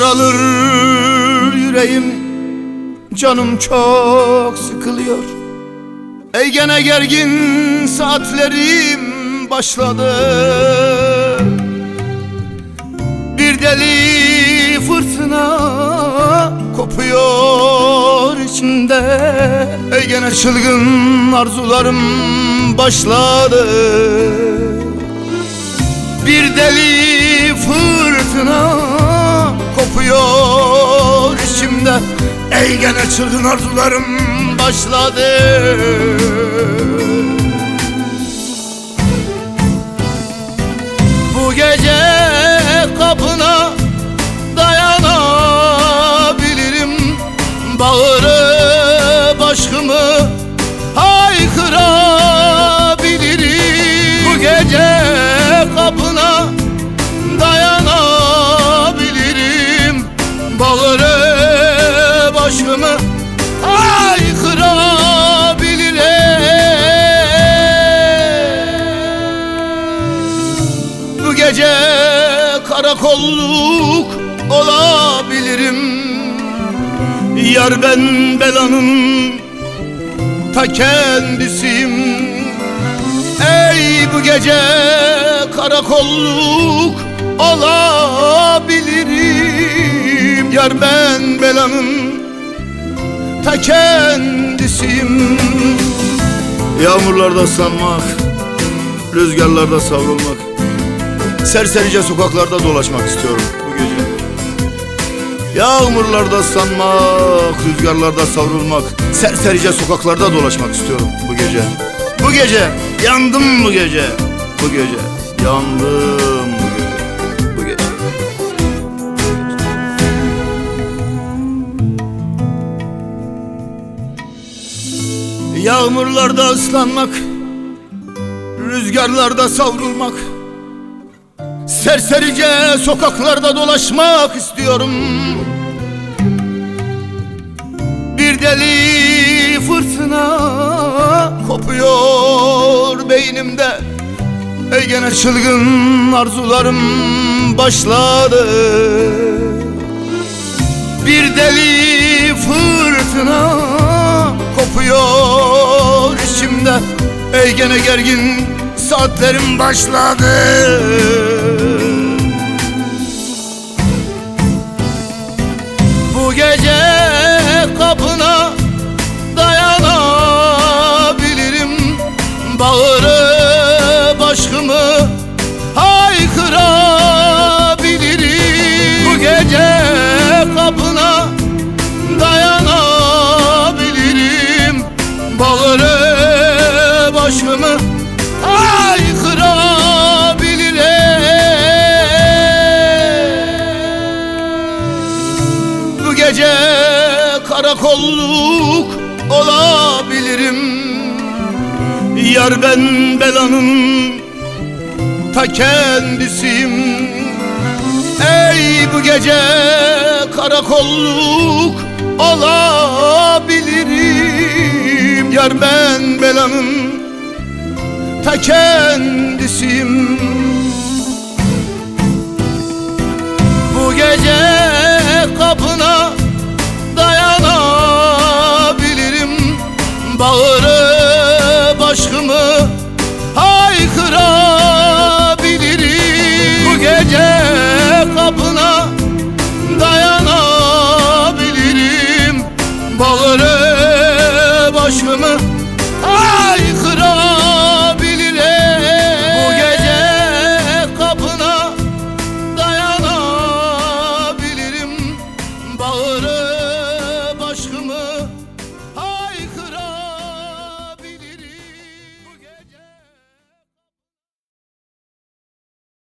Daralır yüreğim. Canım çok sıkılıyor. Ey gene gergin saatlerim başladı. Bir deli fırtına kopuyor içimde. Ey gene çılgın arzularım başladı. Bir deli fırtına kopuyor içimde. Ey gene çılgın arzularım başladı karakolluk olabilirim. Yar ben belanın ta kendisiyim. Ey bu gece karakolluk olabilirim. Yar ben belanın ta kendisiyim. Yağmurlarda ıslanmak, rüzgarlarda savrulmak Serserice sokaklarda dolaşmak istiyorum bu gece. Yağmurlarda ıslanmak, rüzgarlarda savrulmak Serserice sokaklarda dolaşmak istiyorum bu gece. Bu gece, yandım bu gece. Bu gece, yandım bu gece. Bu gece. Yağmurlarda ıslanmak Rüzgarlarda savrulmak Serserice sokaklarda dolaşmak istiyorum. Bir deli fırtına kopuyor beynimde. Ey gene çılgın arzularım başladı. Bir deli fırtına kopuyor içimde. Ey gene gergin saatlerim başladı Bağırıp aşkımı haykırabilirim. Bu gece kapına dayanabilirim. Bağırıp aşkımı haykırabilirim. Bu gece karakolluk Yar ben belanın ta kendisiyim? Ey bu gece karakolluk olabilirim. Yar ben belanın ta kendisiyim. Bu gece kapına dayanabilirim. Bağır